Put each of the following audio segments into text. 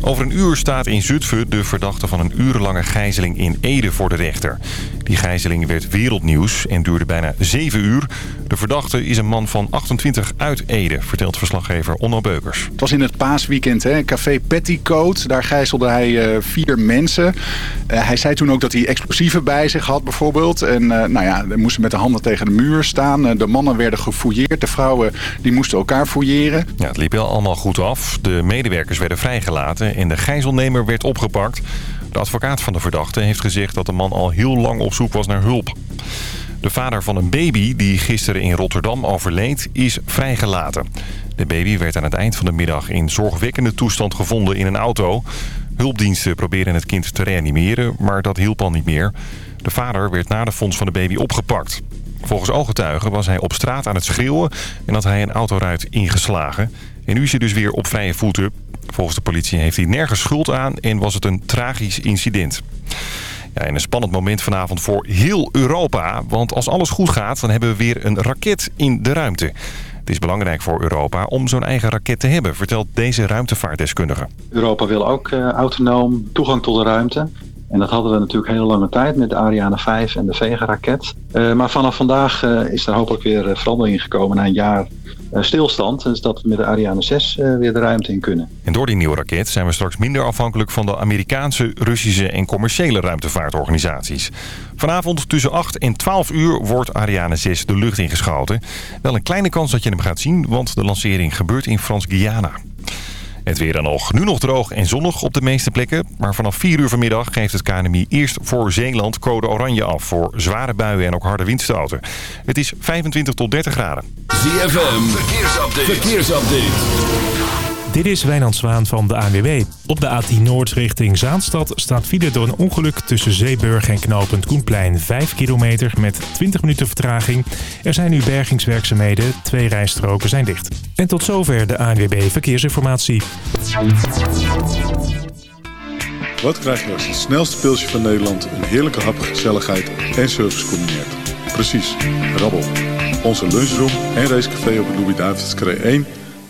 Over een uur staat in Zutphen de verdachte van een urenlange gijzeling in Ede voor de rechter. Die gijzeling werd wereldnieuws en duurde bijna 7 uur. De verdachte is een man van 28 uit Ede, vertelt verslaggever Onno Beukers. Het was in het paasweekend, hè? Café Petticoat. Daar gijzelde hij uh, vier mensen. Uh, hij zei toen ook dat hij explosieven bij zich had bijvoorbeeld. En uh, nou ja, moesten met de handen tegen de muur staan. de mannen werden gefouilleerd. De vrouwen die moesten elkaar fouilleren. Ja, het liep wel allemaal goed af. De medewerkers werden vrijgelaten en de gijzelnemer werd opgepakt. De advocaat van de verdachte heeft gezegd dat de man al heel lang op zoek was naar hulp. De vader van een baby die gisteren in Rotterdam overleed is vrijgelaten. De baby werd aan het eind van de middag in zorgwekkende toestand gevonden in een auto. Hulpdiensten proberen het kind te reanimeren, maar dat hielp al niet meer. De vader werd na de fonds van de baby opgepakt. Volgens ooggetuigen was hij op straat aan het schreeuwen en had hij een autoruit ingeslagen. En nu is hij dus weer op vrije voeten. Volgens de politie heeft hij nergens schuld aan en was het een tragisch incident. Ja, en een spannend moment vanavond voor heel Europa. Want als alles goed gaat, dan hebben we weer een raket in de ruimte. Het is belangrijk voor Europa om zo'n eigen raket te hebben, vertelt deze ruimtevaartdeskundige. Europa wil ook uh, autonoom toegang tot de ruimte. En dat hadden we natuurlijk hele lange tijd met de Ariane 5 en de Vega-raket. Uh, maar vanaf vandaag uh, is er hopelijk weer verandering gekomen na een jaar stilstand. Dus dat we met de Ariane 6 weer de ruimte in kunnen. En door die nieuwe raket zijn we straks minder afhankelijk van de Amerikaanse, Russische en commerciële ruimtevaartorganisaties. Vanavond tussen 8 en 12 uur wordt Ariane 6 de lucht ingeschoten. Wel een kleine kans dat je hem gaat zien, want de lancering gebeurt in Frans-Guyana. Het weer dan nog. Nu nog droog en zonnig op de meeste plekken. Maar vanaf 4 uur vanmiddag geeft het KNMI eerst voor Zeeland code oranje af. Voor zware buien en ook harde windstoten. Het is 25 tot 30 graden. ZFM, verkeersupdate. verkeersupdate. Dit is Wijnand Zwaan van de ANWB. Op de A10 Noord richting Zaanstad staat file door een ongeluk tussen Zeeburg en knooppunt Koenplein 5 kilometer met 20 minuten vertraging. Er zijn nu bergingswerkzaamheden, twee rijstroken zijn dicht. En tot zover de ANWB Verkeersinformatie. Wat krijg je als het snelste pilsje van Nederland een heerlijke hap, gezelligheid en service combineert? Precies, rabbel. Onze lunchroom en racecafé op de Louis-David's 1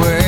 along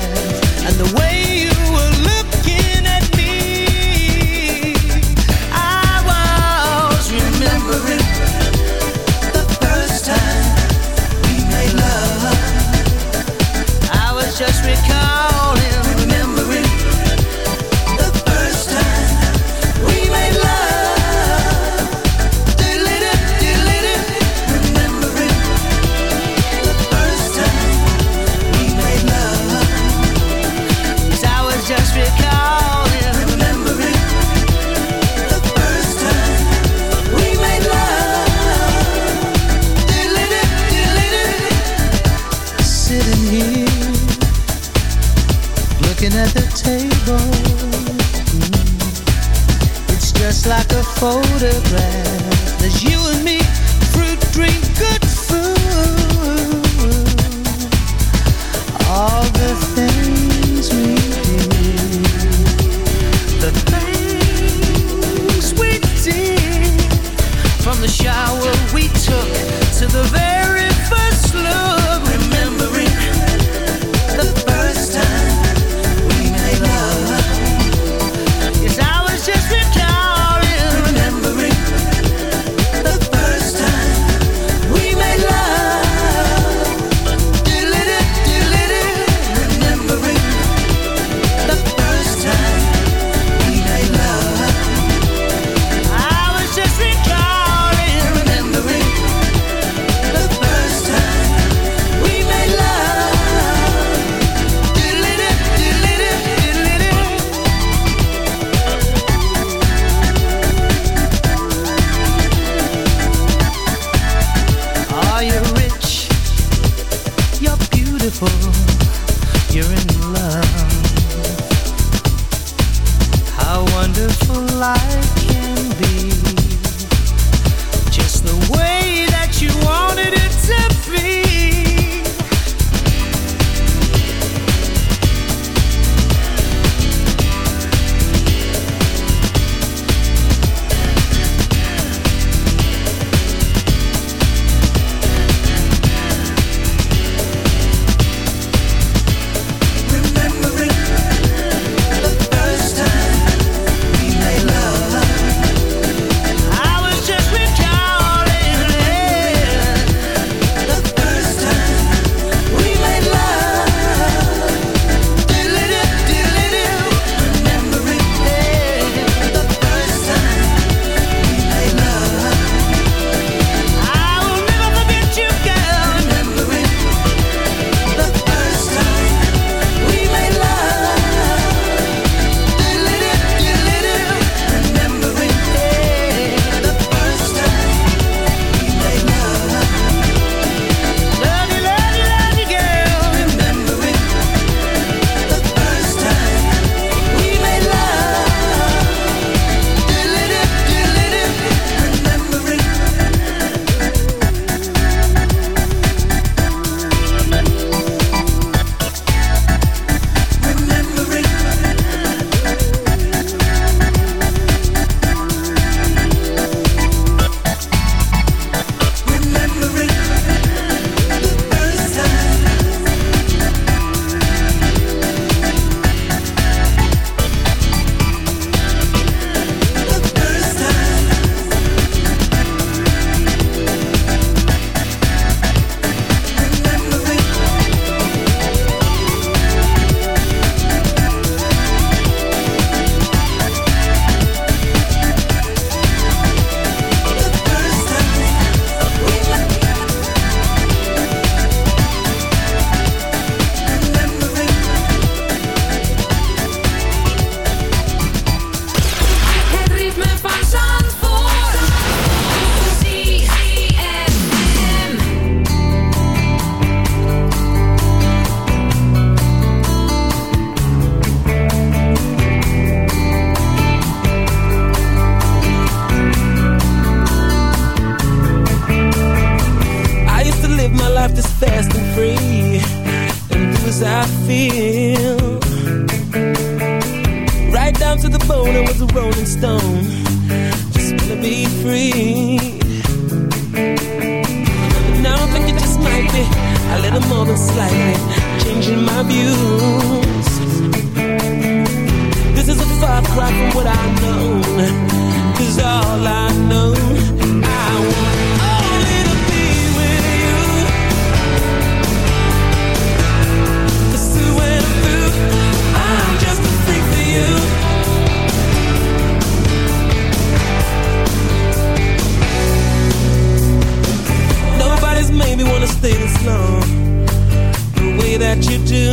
that you do.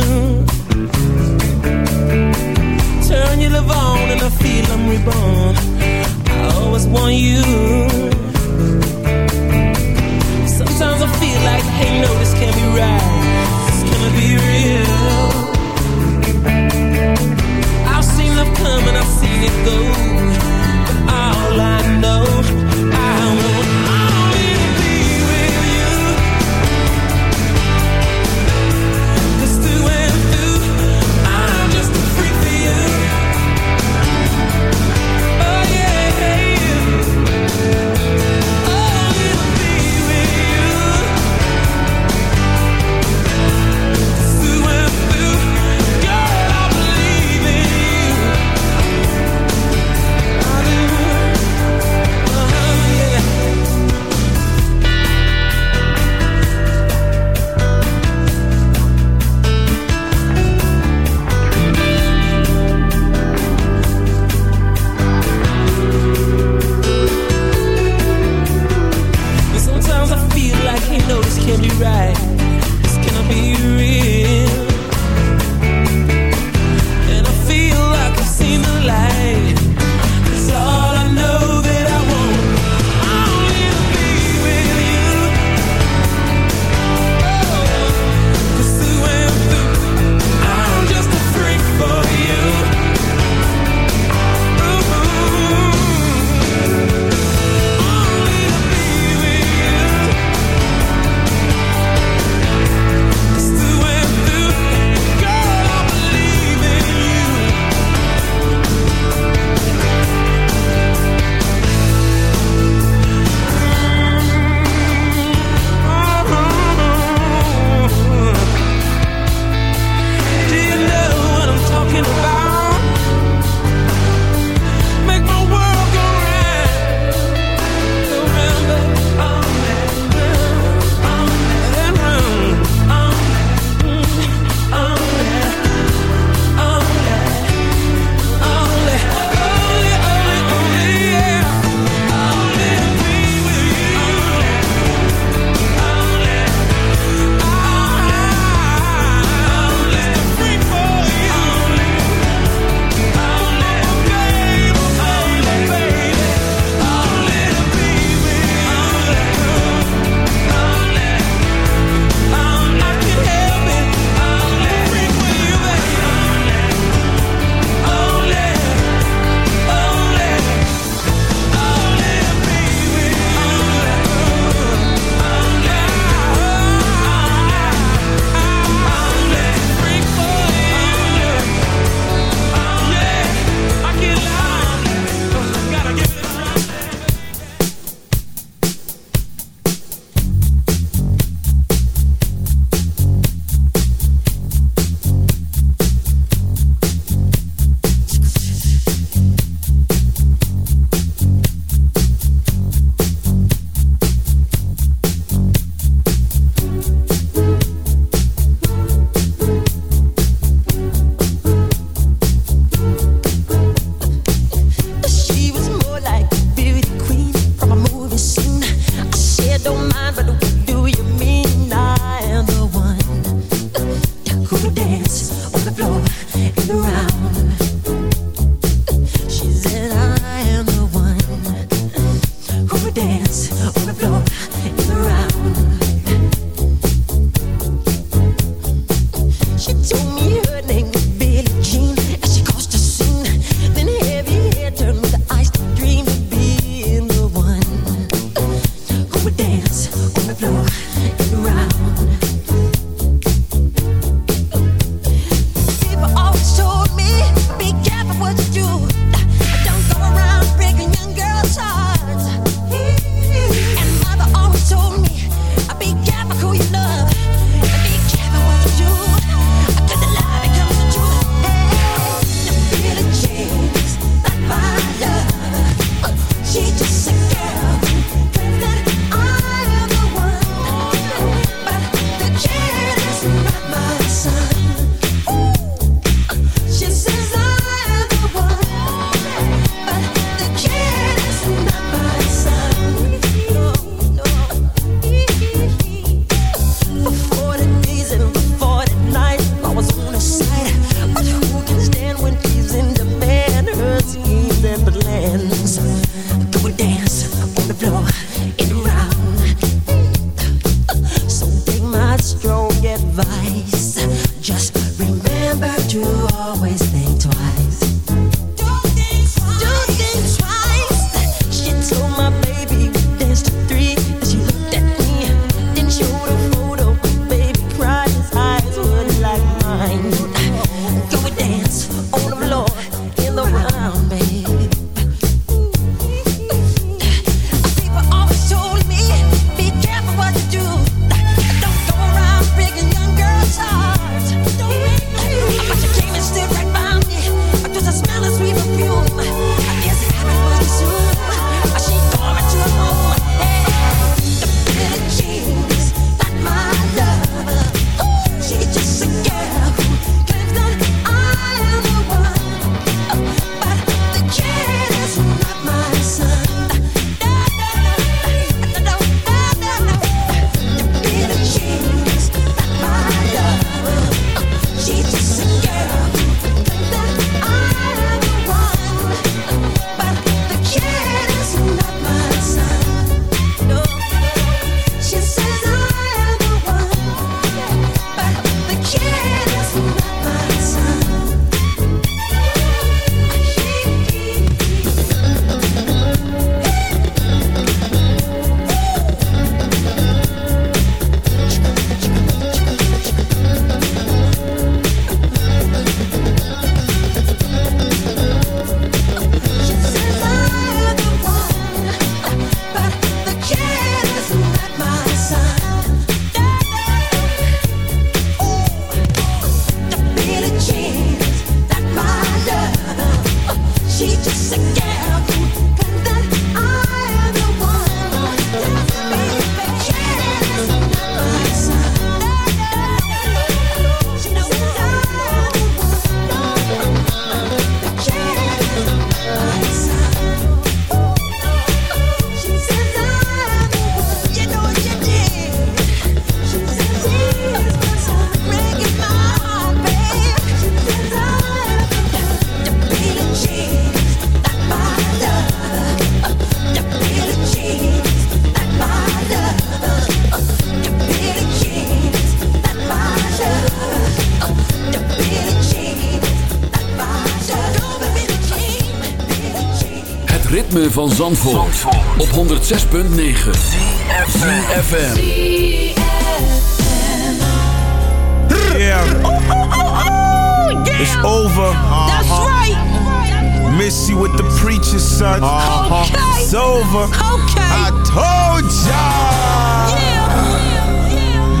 Turn your love on and I feel I'm reborn. I always want you ritme van Zandvoort, op 106.9 FM. Yeah. It's over. That's right. Miss you with the preacher's son. Okay. It's over. Okay. I told ya.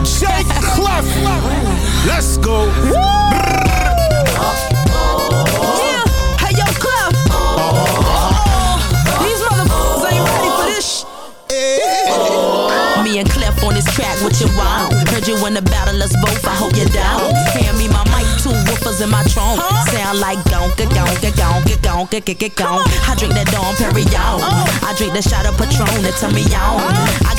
Shake Clef. Let's go. What you want? Heard you in the battle, let's both, I hope you're down. Hand me my mic, two woofers in my trunk. Sound like gonka, gonka, gonka, gonka, gonka, gonka. I drink that Dom Perignon. Uh. I drink that shot of Patron that turn me on. Uh. I got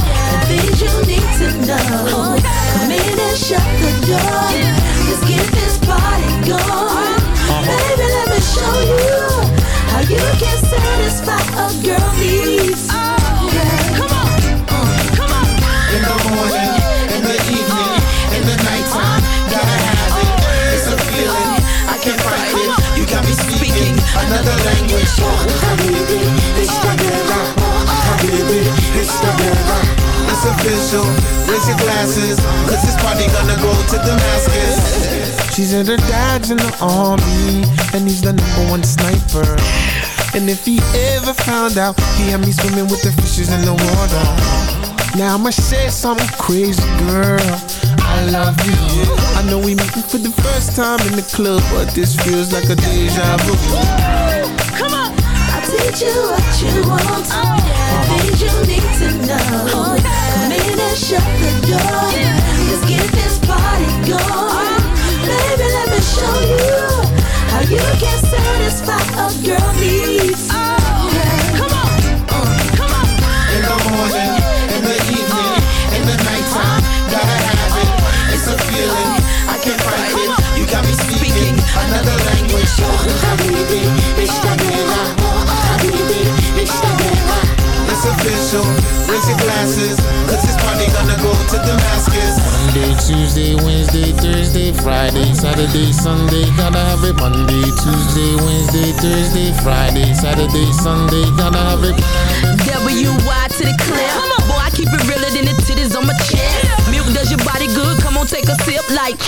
things you need to know. Come in and shut the door. Let's get raise your glasses, cause this party gonna go to Damascus. She said her dad's in the army, and he's the number one sniper. And if he ever found out, he had me swimming with the fishes in the water. Now I'ma say something crazy, girl. I love you. I know we meeting for the first time in the club, but this feels like a deja vu. Come on. I'll teach you what you want and things you need to know. Come in and shut the door. Let's get this party going. Baby, let me show you how you can satisfy a girl needs. Oh, come on, come on. In the morning, in the evening, in the nighttime, gotta have it. It's a feeling, I can't fight it. You got me speaking another language. Habibi, ishtaghera. Habibi, ishtaghera. It's official, raise your glasses, cause this party gonna go to Damascus. Monday, Tuesday, Wednesday, Thursday, Friday, Saturday, Sunday, gotta have it. Monday, Tuesday, Wednesday, Thursday, Friday, Saturday, Sunday, gotta have it. W-Y to the clear. Come on, boy, I keep it realer than the titties on my chest. Milk does your body good. Come on, take a sip like.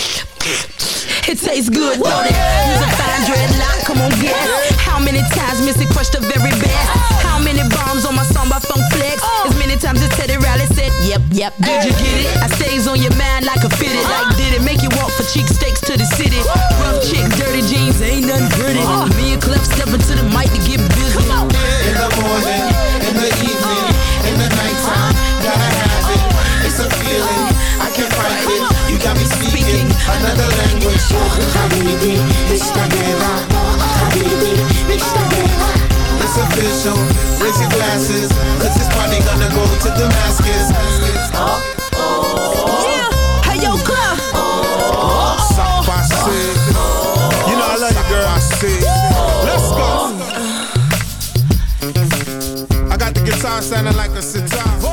It tastes good, don't it? Use a fine dreadlock, come on, guess. How many times Missy crushed the very best? How many bombs on my song by Funk Flex? As many times as Teddy Riley said, yep, yep. Did you get it? I stays on your mind like a fitted. Like, did it make you walk for cheek steaks to the city? Rough chick, dirty jeans, ain't nothing pretty. Me and Clef stepping to the mic to get busy. In the morning, in the evening, in the nighttime, gotta have it. It's a feeling, I can't fight it. You got me speaking another language. Habibi, ishtaghera. Habibi, ishtaghera. It's official, raise your glasses, cause this party gonna go to Damascus. Yeah, hey yo, Clef. Suck by Sid. You know I love you, girl. Sid. Let's go. I got the guitar sounding like a sitar.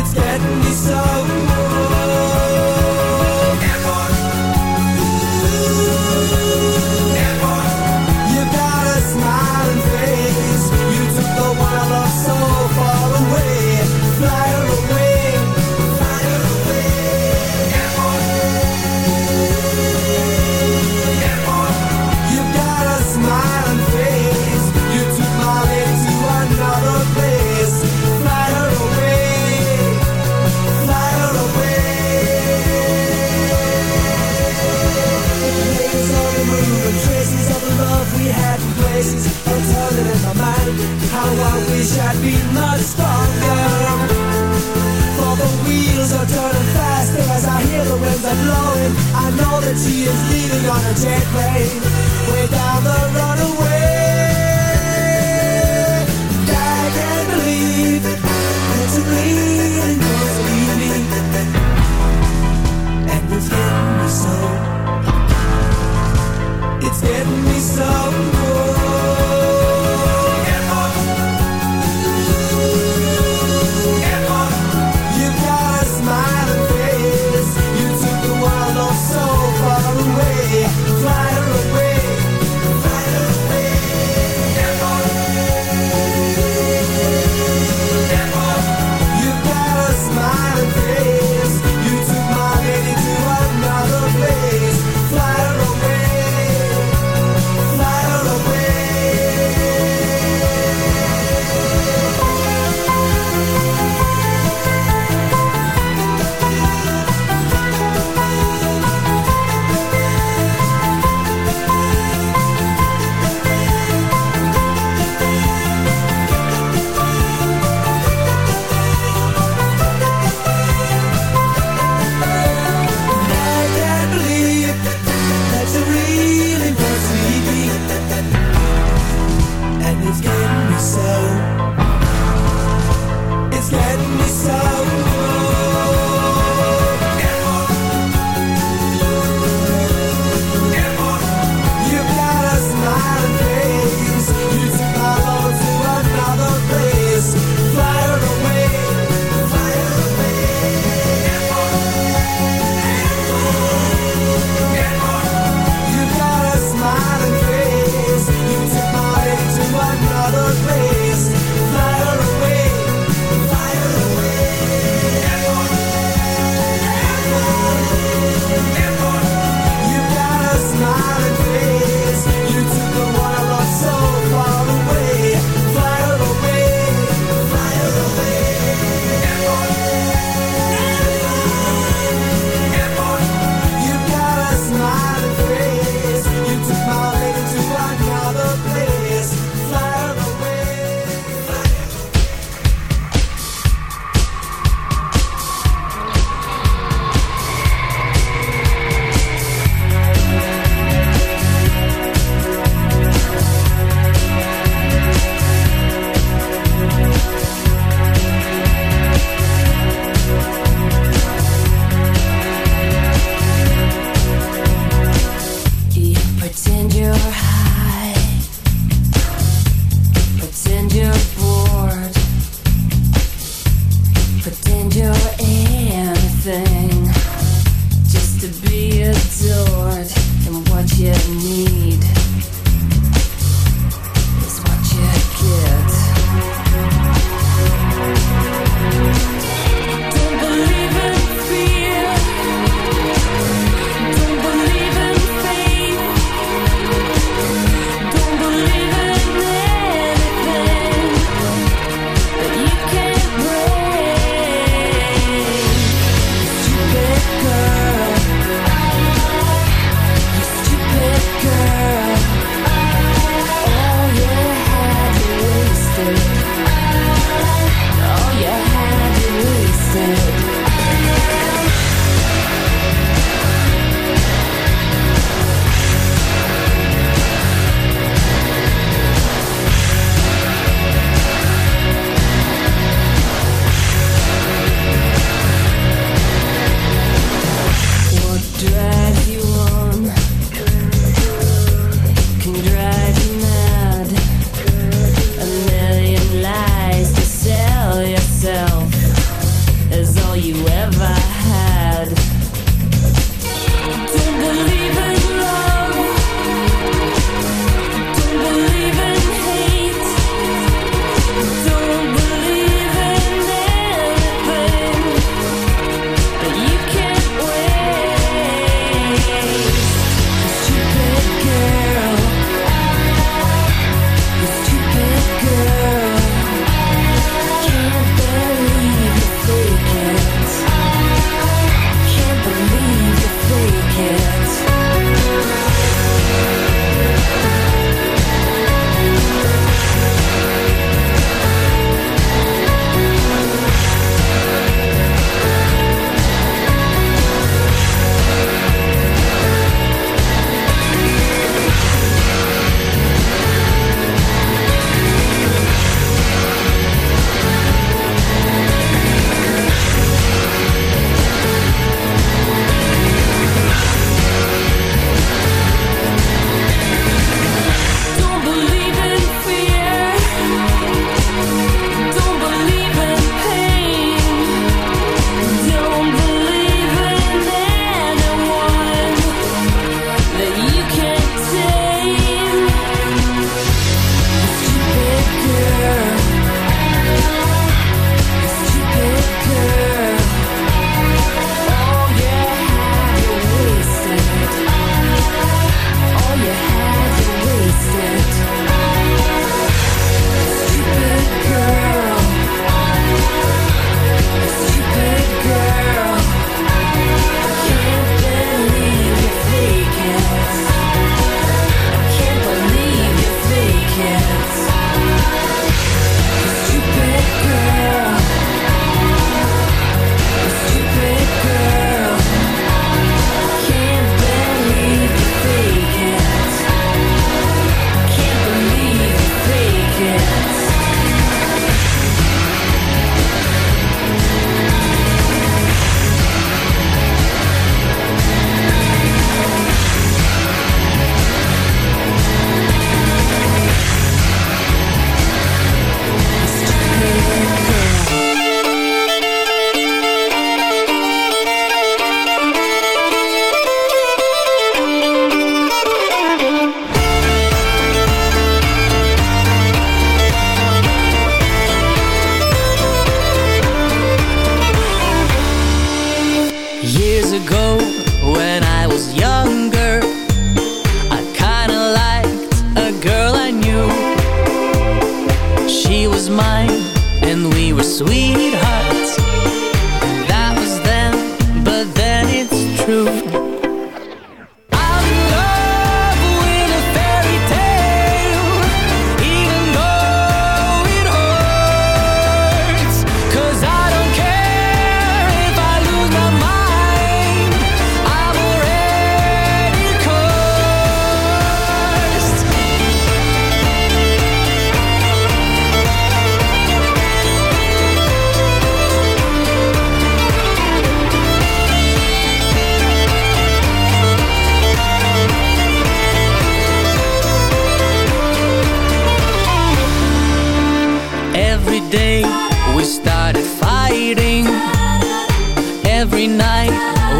It's getting me so. Wish I'd been much stronger. For the wheels are turning faster as I hear the winds are blowing. I know that she is leaving on a jet plane, way down the runaway. I can't believe that you're leaving, cause leave me, and it's getting me so. It's getting me so. You've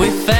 we fell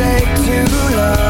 take too long,